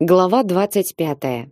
Глава 25.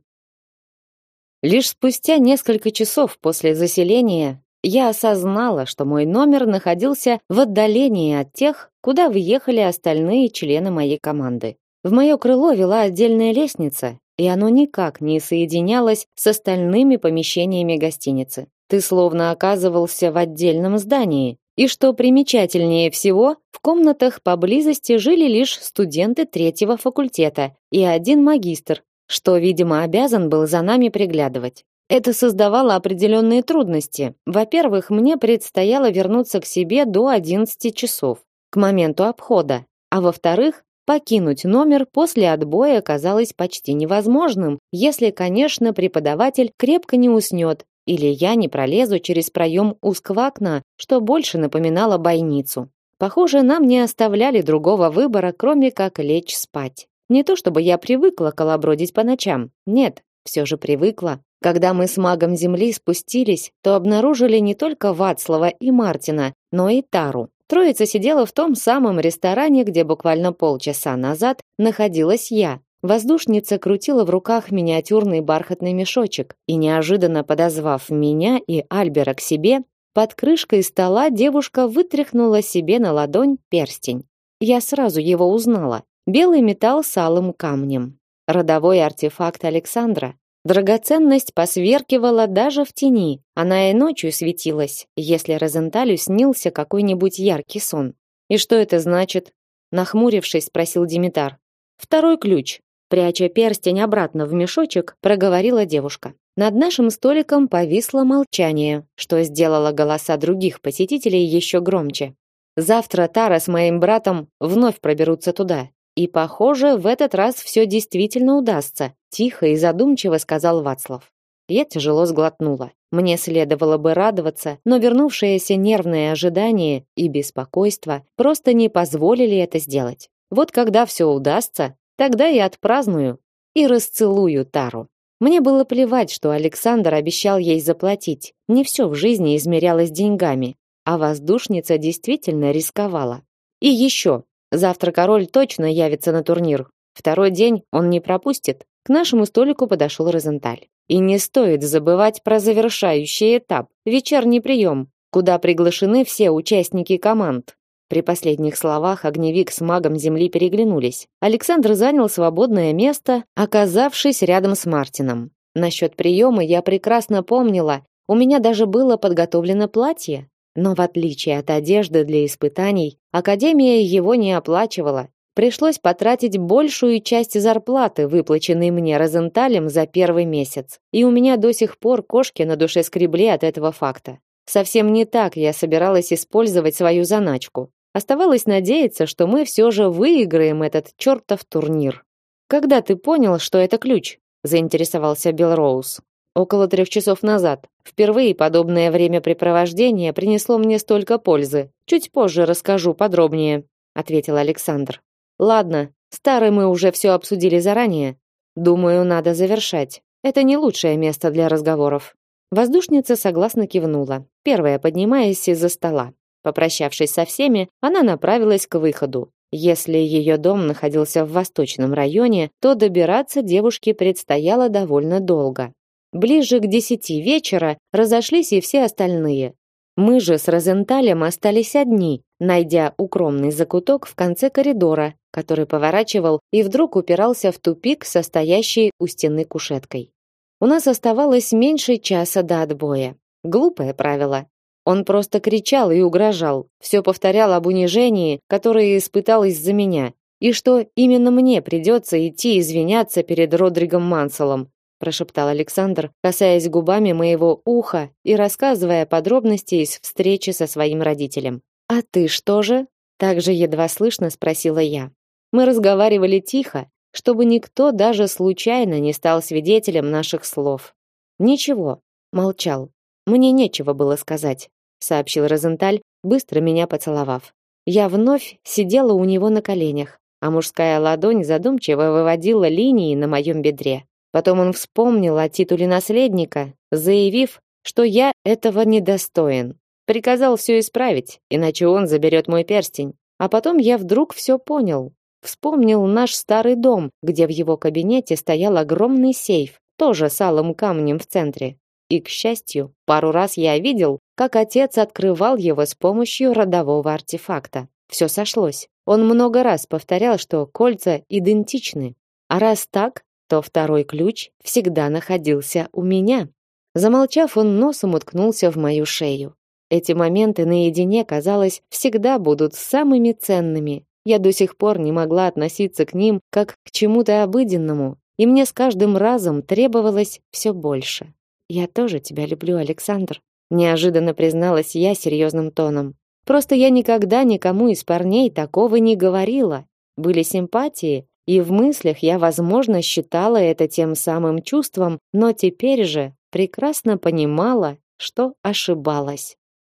Лишь спустя несколько часов после заселения я осознала, что мой номер находился в отдалении от тех, куда въехали остальные члены моей команды. В мое крыло вела отдельная лестница, и оно никак не соединялось с остальными помещениями гостиницы. Ты словно оказывался в отдельном здании, и что примечательнее всего, в комнатах поблизости жили лишь студенты третьего факультета и один магистр, что, видимо, обязан был за нами приглядывать. Это создавало определенные трудности. Во-первых, мне предстояло вернуться к себе до 11 часов, к моменту обхода. А во-вторых, покинуть номер после отбоя казалось почти невозможным, если, конечно, преподаватель крепко не уснет или я не пролезу через проем узкого окна, что больше напоминало бойницу. Похоже, нам не оставляли другого выбора, кроме как лечь спать. Не то чтобы я привыкла колобродить по ночам. Нет, все же привыкла. Когда мы с магом Земли спустились, то обнаружили не только Вацлава и Мартина, но и Тару. Троица сидела в том самом ресторане, где буквально полчаса назад находилась я, Воздушница крутила в руках миниатюрный бархатный мешочек и, неожиданно подозвав меня и Альбера к себе, под крышкой стола девушка вытряхнула себе на ладонь перстень. Я сразу его узнала. Белый металл с алым камнем. Родовой артефакт Александра. Драгоценность посверкивала даже в тени. Она и ночью светилась, если Розенталю снился какой-нибудь яркий сон. «И что это значит?» Нахмурившись, спросил Димитар. «Второй ключ. Пряча перстень обратно в мешочек, проговорила девушка. Над нашим столиком повисло молчание, что сделало голоса других посетителей еще громче. Завтра Тара с моим братом вновь проберутся туда. И, похоже, в этот раз все действительно удастся, тихо и задумчиво сказал Вацлав. Я тяжело сглотнула. Мне следовало бы радоваться, но вернувшееся нервное ожидание и беспокойство просто не позволили это сделать. Вот когда все удастся, Тогда я отпраздную и расцелую Тару. Мне было плевать, что Александр обещал ей заплатить. Не все в жизни измерялось деньгами, а воздушница действительно рисковала. И еще, завтра король точно явится на турнир. Второй день он не пропустит. К нашему столику подошел Розенталь. И не стоит забывать про завершающий этап вечерний прием, куда приглашены все участники команд. При последних словах огневик с магом земли переглянулись. Александр занял свободное место, оказавшись рядом с Мартином. Насчет приема я прекрасно помнила, у меня даже было подготовлено платье. Но в отличие от одежды для испытаний, Академия его не оплачивала. Пришлось потратить большую часть зарплаты, выплаченной мне Розенталем за первый месяц. И у меня до сих пор кошки на душе скребли от этого факта. Совсем не так я собиралась использовать свою заначку. Оставалось надеяться, что мы все же выиграем этот чертов турнир. Когда ты понял, что это ключ? заинтересовался Билл Роуз. Около трех часов назад. Впервые подобное времяпрепровождение принесло мне столько пользы. Чуть позже расскажу подробнее, ответил Александр. Ладно, старый мы уже все обсудили заранее. Думаю, надо завершать. Это не лучшее место для разговоров. Воздушница согласно кивнула, первая поднимаясь из-за стола. Попрощавшись со всеми, она направилась к выходу. Если ее дом находился в восточном районе, то добираться девушке предстояло довольно долго. Ближе к десяти вечера разошлись и все остальные. Мы же с Розенталем остались одни, найдя укромный закуток в конце коридора, который поворачивал и вдруг упирался в тупик, состоящий у стены кушеткой. У нас оставалось меньше часа до отбоя. Глупое правило, он просто кричал и угрожал, все повторял об унижении, которое испытал из-за меня, и что именно мне придется идти извиняться перед Родригом Манселом, прошептал Александр, касаясь губами моего уха и рассказывая подробности из встречи со своим родителем. А ты что же? также едва слышно спросила я. Мы разговаривали тихо, чтобы никто даже случайно не стал свидетелем наших слов. Ничего, молчал. Мне нечего было сказать сообщил Розенталь, быстро меня поцеловав. Я вновь сидела у него на коленях, а мужская ладонь задумчиво выводила линии на моем бедре. Потом он вспомнил о титуле наследника, заявив, что я этого недостоин. Приказал все исправить, иначе он заберет мой перстень. А потом я вдруг все понял. вспомнил наш старый дом, где в его кабинете стоял огромный сейф, тоже с алым камнем в центре. И, к счастью, пару раз я видел, как отец открывал его с помощью родового артефакта. Все сошлось. Он много раз повторял, что кольца идентичны. А раз так, то второй ключ всегда находился у меня. Замолчав, он носом уткнулся в мою шею. Эти моменты наедине, казалось, всегда будут самыми ценными. Я до сих пор не могла относиться к ним как к чему-то обыденному, и мне с каждым разом требовалось все больше. Я тоже тебя люблю, Александр, неожиданно призналась я серьезным тоном. Просто я никогда никому из парней такого не говорила. Были симпатии, и в мыслях я, возможно, считала это тем самым чувством, но теперь же прекрасно понимала, что ошибалась.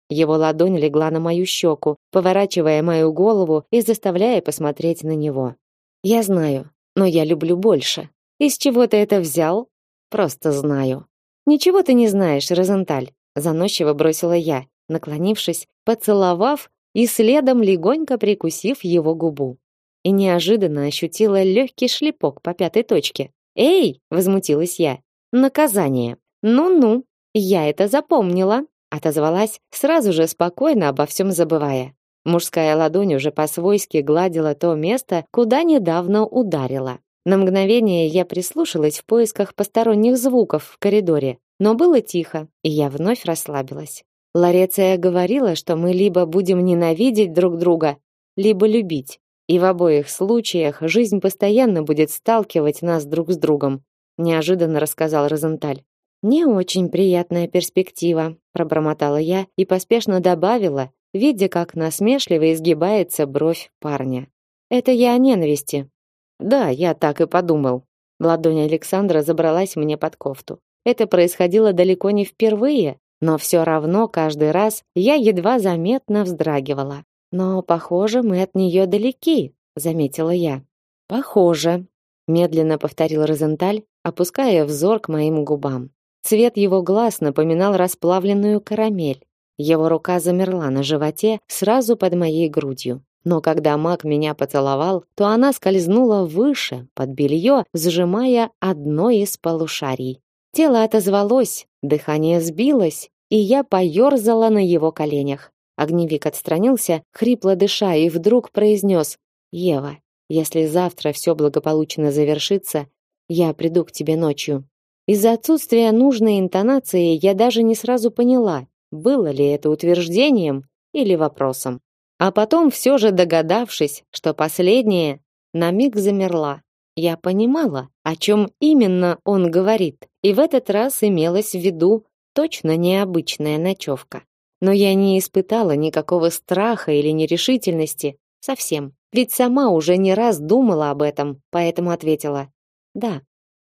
Его ладонь легла на мою щеку, поворачивая мою голову и заставляя посмотреть на него. Я знаю, но я люблю больше. Из чего ты это взял? Просто знаю. Ничего ты не знаешь, Розенталь, заносчиво бросила я, наклонившись, поцеловав и следом легонько прикусив его губу. И неожиданно ощутила легкий шлепок по пятой точке. "Эй!" возмутилась я. "Наказание. Ну-ну, я это запомнила" отозвалась, сразу же спокойно обо всем забывая. Мужская ладонь уже по-свойски гладила то место, куда недавно ударила. На мгновение я прислушалась в поисках посторонних звуков в коридоре, но было тихо, и я вновь расслабилась. Лареция говорила, что мы либо будем ненавидеть друг друга, либо любить. И в обоих случаях жизнь постоянно будет сталкивать нас друг с другом, неожиданно рассказал Розенталь. Не очень приятная перспектива, пробормотала я и поспешно добавила, видя, как насмешливо изгибается бровь парня. Это я о ненависти. Да, я так и подумал. Ладонь Александра забралась мне под кофту. Это происходило далеко не впервые, но все равно каждый раз я едва заметно вздрагивала. Но, похоже, мы от нее далеки, заметила я. Похоже, медленно повторил Розенталь, опуская взор к моим губам. Цвет его глаз напоминал расплавленную карамель. Его рука замерла на животе сразу под моей грудью. Но когда маг меня поцеловал, то она скользнула выше, под белье, сжимая одно из полушарий. Тело отозвалось, дыхание сбилось, и я поерзала на его коленях. Огневик отстранился, хрипло дыша, и вдруг произнес «Ева, если завтра все благополучно завершится, я приду к тебе ночью. Из-за отсутствия нужной интонации я даже не сразу поняла, было ли это утверждением или вопросом. А потом все же догадавшись, что последнее, на миг замерла. Я понимала, о чем именно он говорит, и в этот раз имелось в виду точно необычная ночевка. Но я не испытала никакого страха или нерешительности, совсем. Ведь сама уже не раз думала об этом, поэтому ответила: "Да,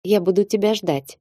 я буду тебя ждать".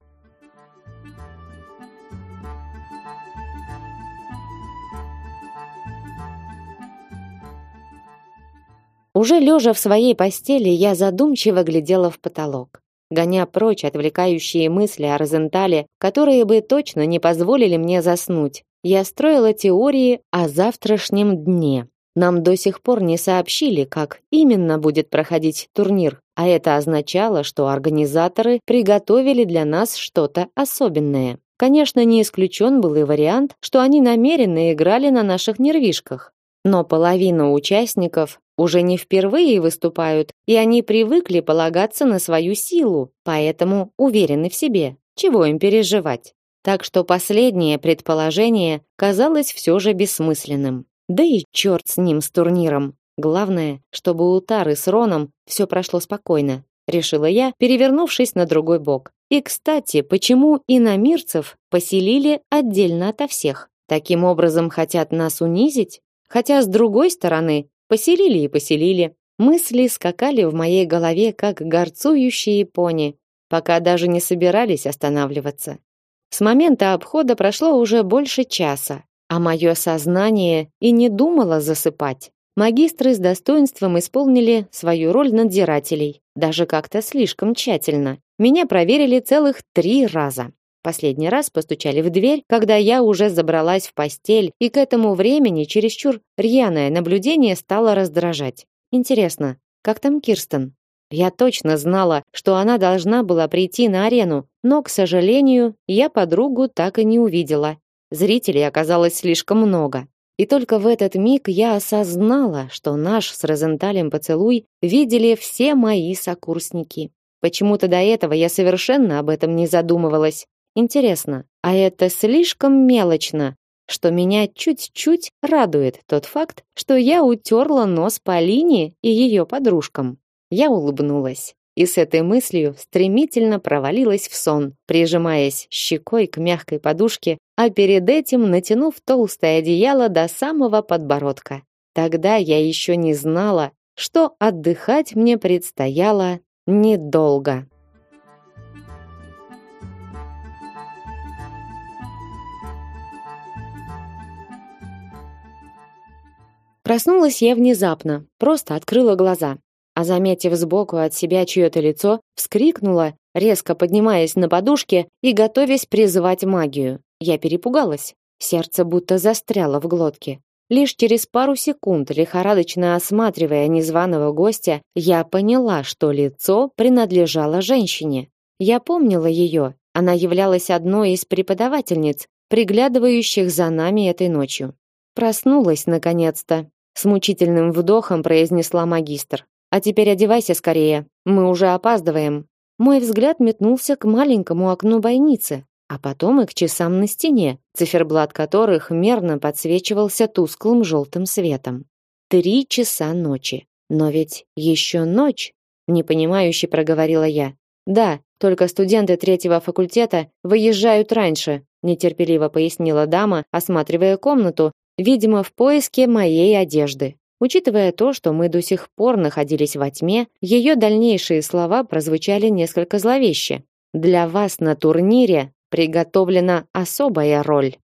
Уже лежа в своей постели, я задумчиво глядела в потолок, гоня прочь отвлекающие мысли о Розентале, которые бы точно не позволили мне заснуть. Я строила теории о завтрашнем дне. Нам до сих пор не сообщили, как именно будет проходить турнир, а это означало, что организаторы приготовили для нас что-то особенное. Конечно, не исключен был и вариант, что они намеренно играли на наших нервишках. Но половина участников уже не впервые выступают, и они привыкли полагаться на свою силу, поэтому уверены в себе. Чего им переживать? Так что последнее предположение казалось все же бессмысленным. Да и черт с ним, с турниром. Главное, чтобы у Тары с Роном все прошло спокойно, решила я, перевернувшись на другой бок. И, кстати, почему иномирцев поселили отдельно ото всех? Таким образом хотят нас унизить? Хотя, с другой стороны, поселили и поселили. Мысли скакали в моей голове, как горцующие пони, пока даже не собирались останавливаться. С момента обхода прошло уже больше часа, а мое сознание и не думало засыпать. Магистры с достоинством исполнили свою роль надзирателей, даже как-то слишком тщательно. Меня проверили целых три раза. Последний раз постучали в дверь, когда я уже забралась в постель, и к этому времени чересчур рьяное наблюдение стало раздражать. Интересно, Как там Кирстен? Я точно знала, что она должна была прийти на арену, но, к сожалению, я подругу так и не увидела. Зрителей оказалось слишком много. И только в этот миг я осознала, что наш с Розенталем поцелуй видели все мои сокурсники. Почему-то до этого я совершенно об этом не задумывалась. Интересно, а это слишком мелочно, что меня чуть-чуть радует тот факт, что я утерла нос Полине и ее подружкам. Я улыбнулась и с этой мыслью стремительно провалилась в сон, прижимаясь щекой к мягкой подушке, а перед этим натянув толстое одеяло до самого подбородка. Тогда я еще не знала, что отдыхать мне предстояло недолго. Проснулась я внезапно, просто открыла глаза а заметив сбоку от себя чье-то лицо, вскрикнула, резко поднимаясь на подушке и готовясь призывать магию. Я перепугалась. Сердце будто застряло в глотке. Лишь через пару секунд, лихорадочно осматривая незваного гостя, я поняла, что лицо принадлежало женщине. Я помнила ее. Она являлась одной из преподавательниц, приглядывающих за нами этой ночью. Проснулась наконец-то, с мучительным вдохом произнесла магистр. А теперь одевайся скорее, мы уже опаздываем. Мой взгляд метнулся к маленькому окну бойницы, а потом и к часам на стене, циферблат которых мерно подсвечивался тусклым желтым светом. Три часа ночи. Но ведь еще ночь, непонимающе проговорила я. Да, только студенты третьего факультета выезжают раньше, нетерпеливо пояснила дама, осматривая комнату, видимо, в поиске моей одежды. Учитывая то, что мы до сих пор находились во тьме, ее дальнейшие слова прозвучали несколько зловеще. Для вас на турнире приготовлена особая роль.